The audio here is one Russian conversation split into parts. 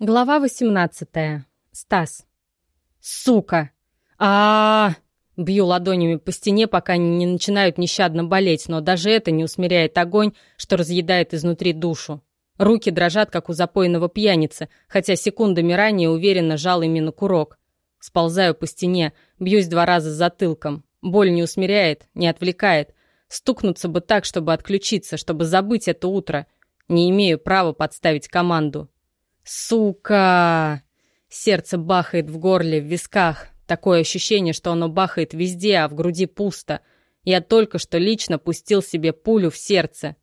Глава 18. Стас. Сука! а, -а, -а Бью ладонями по стене, пока они не начинают нещадно болеть, но даже это не усмиряет огонь, что разъедает изнутри душу. Руки дрожат, как у запойного пьяницы, хотя секундами ранее уверенно жал именно курок. Сползаю по стене, бьюсь два раза затылком. Боль не усмиряет, не отвлекает. Стукнуться бы так, чтобы отключиться, чтобы забыть это утро. Не имею права подставить команду. Сука! Сердце бахает в горле, в висках. Такое ощущение, что оно бахает везде, а в груди пусто. Я только что лично пустил себе пулю в сердце.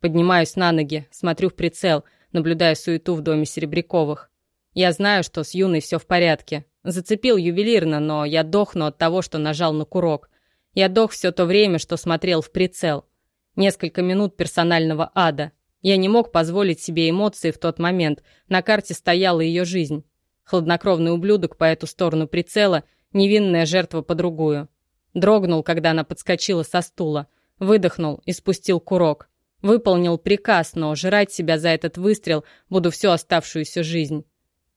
Поднимаюсь на ноги, смотрю в прицел, наблюдая суету в доме Серебряковых. Я знаю, что с Юной все в порядке. Зацепил ювелирно, но я дохну от того, что нажал на курок. Я дох все то время, что смотрел в прицел. Несколько минут персонального ада. Я не мог позволить себе эмоции в тот момент. На карте стояла ее жизнь. Хладнокровный ублюдок по эту сторону прицела, невинная жертва по другую. Дрогнул, когда она подскочила со стула. Выдохнул и спустил курок. Выполнил приказ, но жрать себя за этот выстрел буду всю оставшуюся жизнь.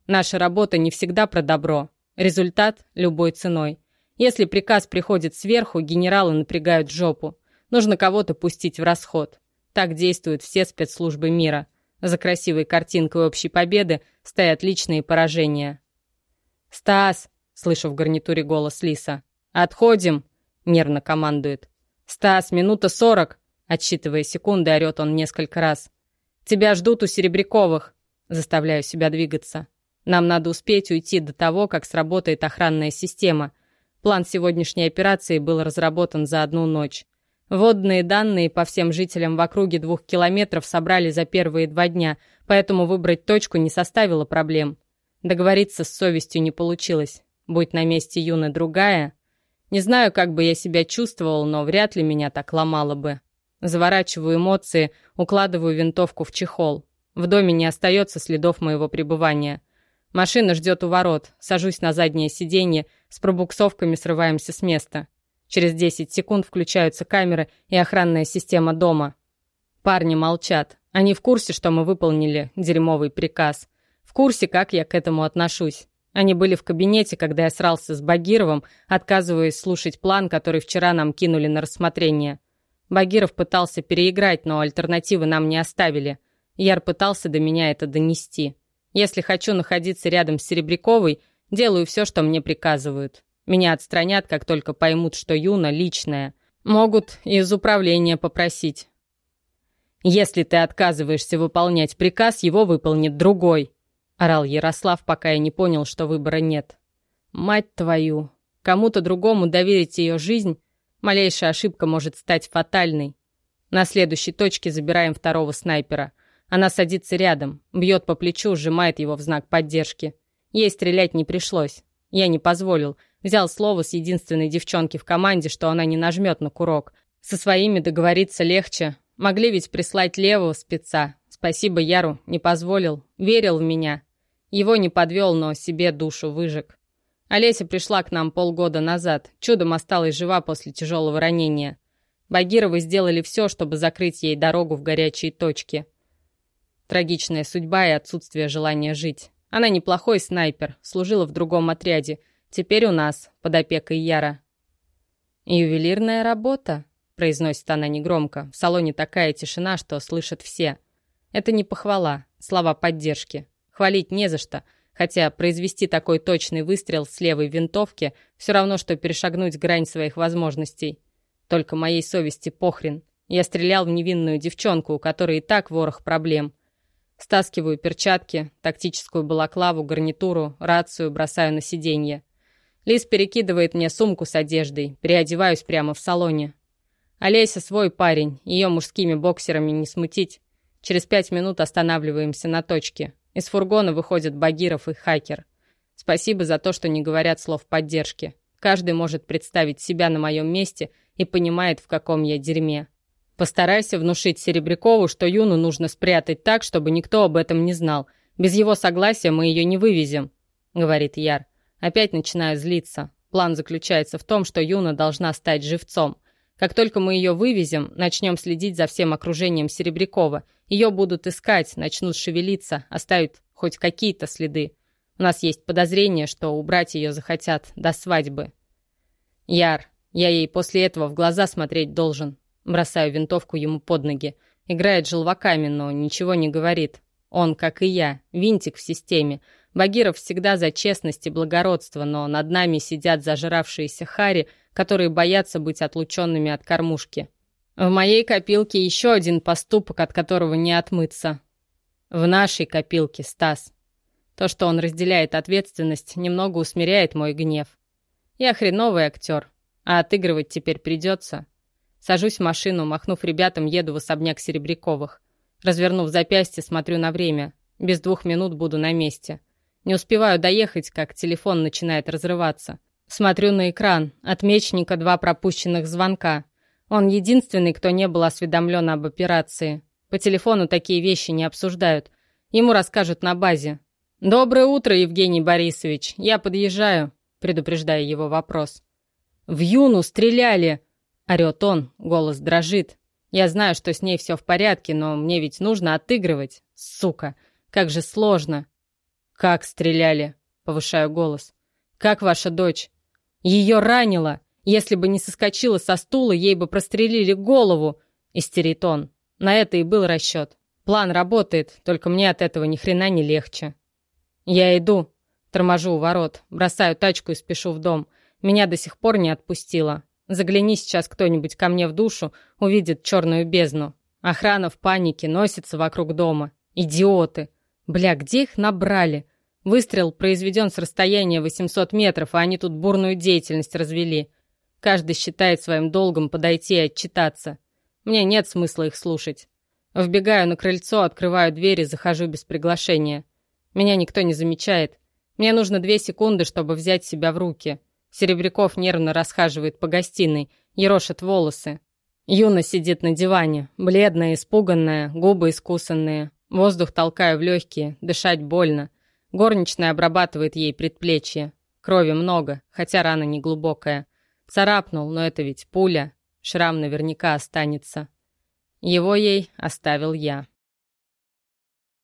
Наша работа не всегда про добро. Результат – любой ценой. Если приказ приходит сверху, генералы напрягают жопу. Нужно кого-то пустить в расход. Так действуют все спецслужбы мира. За красивой картинкой общей победы стоят личные поражения. «Стас!» — слышу в гарнитуре голос Лиса. «Отходим!» — нервно командует. «Стас, минута сорок!» — отсчитывая секунды, орёт он несколько раз. «Тебя ждут у Серебряковых!» Заставляю себя двигаться. Нам надо успеть уйти до того, как сработает охранная система. План сегодняшней операции был разработан за одну ночь. Водные данные по всем жителям в округе двух километров собрали за первые два дня, поэтому выбрать точку не составило проблем. Договориться с совестью не получилось. Будь на месте Юны другая... Не знаю, как бы я себя чувствовал, но вряд ли меня так ломало бы. Заворачиваю эмоции, укладываю винтовку в чехол. В доме не остается следов моего пребывания. Машина ждет у ворот. Сажусь на заднее сиденье, с пробуксовками срываемся с места. Через 10 секунд включаются камеры и охранная система дома. Парни молчат. Они в курсе, что мы выполнили дерьмовый приказ. В курсе, как я к этому отношусь. Они были в кабинете, когда я срался с Багировым, отказываясь слушать план, который вчера нам кинули на рассмотрение. Багиров пытался переиграть, но альтернативы нам не оставили. Яр пытался до меня это донести. Если хочу находиться рядом с Серебряковой, делаю все, что мне приказывают. Меня отстранят, как только поймут, что Юна личная. Могут из управления попросить. «Если ты отказываешься выполнять приказ, его выполнит другой», — орал Ярослав, пока я не понял, что выбора нет. «Мать твою! Кому-то другому доверить ее жизнь, малейшая ошибка может стать фатальной. На следующей точке забираем второго снайпера. Она садится рядом, бьет по плечу, сжимает его в знак поддержки. Ей стрелять не пришлось. Я не позволил. Взял слово с единственной девчонки в команде, что она не нажмет на курок. Со своими договориться легче. Могли ведь прислать левого спеца. Спасибо Яру, не позволил. Верил в меня. Его не подвел, но себе душу выжег. Олеся пришла к нам полгода назад. Чудом осталась жива после тяжелого ранения. Багировы сделали все, чтобы закрыть ей дорогу в горячие точки. Трагичная судьба и отсутствие желания жить. Она неплохой снайпер, служила в другом отряде. Теперь у нас, под опекой Яра. «Ювелирная работа», — произносит она негромко. В салоне такая тишина, что слышат все. Это не похвала, слова поддержки. Хвалить не за что, хотя произвести такой точный выстрел с левой винтовки все равно, что перешагнуть грань своих возможностей. Только моей совести похрен. Я стрелял в невинную девчонку, у которой и так ворох проблем. Стаскиваю перчатки, тактическую балаклаву, гарнитуру, рацию бросаю на сиденье. Лис перекидывает мне сумку с одеждой, переодеваюсь прямо в салоне. Олеся свой парень, ее мужскими боксерами не смутить. Через пять минут останавливаемся на точке. Из фургона выходят Багиров и Хакер. Спасибо за то, что не говорят слов поддержки. Каждый может представить себя на моем месте и понимает, в каком я дерьме. Постарайся внушить Серебрякову, что Юну нужно спрятать так, чтобы никто об этом не знал. Без его согласия мы ее не вывезем», — говорит Яр. Опять начинаю злиться. План заключается в том, что Юна должна стать живцом. Как только мы ее вывезем, начнем следить за всем окружением Серебрякова. Ее будут искать, начнут шевелиться, оставят хоть какие-то следы. У нас есть подозрение, что убрать ее захотят до свадьбы. Яр, я ей после этого в глаза смотреть должен. Бросаю винтовку ему под ноги. Играет желваками, но ничего не говорит. Он, как и я, винтик в системе. Багиров всегда за честность и благородство, но над нами сидят зажравшиеся хари, которые боятся быть отлученными от кормушки. В моей копилке еще один поступок, от которого не отмыться. В нашей копилке, Стас. То, что он разделяет ответственность, немного усмиряет мой гнев. Я хреновый актер, а отыгрывать теперь придется. Сажусь в машину, махнув ребятам, еду в особняк Серебряковых. Развернув запястье, смотрю на время. Без двух минут буду на месте. Не успеваю доехать, как телефон начинает разрываться. Смотрю на экран. От мечника два пропущенных звонка. Он единственный, кто не был осведомлен об операции. По телефону такие вещи не обсуждают. Ему расскажут на базе. «Доброе утро, Евгений Борисович. Я подъезжаю», предупреждая его вопрос. «В Юну стреляли!» Орет он, голос дрожит. Я знаю, что с ней все в порядке, но мне ведь нужно отыгрывать. Сука, как же сложно. «Как стреляли?» Повышаю голос. «Как ваша дочь?» «Ее ранило!» Если бы не соскочила со стула, ей бы прострелили голову, истерит он. На это и был расчет. План работает, только мне от этого ни хрена не легче. Я иду. Торможу у ворот, бросаю тачку и спешу в дом. Меня до сих пор не отпустило. Загляни сейчас кто-нибудь ко мне в душу, увидит черную бездну. Охрана в панике носится вокруг дома. Идиоты! Бля, где их набрали? Выстрел произведен с расстояния 800 метров, а они тут бурную деятельность развели. Каждый считает своим долгом подойти и отчитаться. Мне нет смысла их слушать. Вбегаю на крыльцо, открываю дверь и захожу без приглашения. Меня никто не замечает. Мне нужно две секунды, чтобы взять себя в руки. Серебряков нервно расхаживает по гостиной, ерошит волосы. Юна сидит на диване, бледная, испуганная, губы искусанные. Воздух толкаю в легкие, дышать больно. Горничная обрабатывает ей предплечье. Крови много, хотя рана не глубокая. Царапнул, но это ведь пуля. Шрам наверняка останется. Его ей оставил я.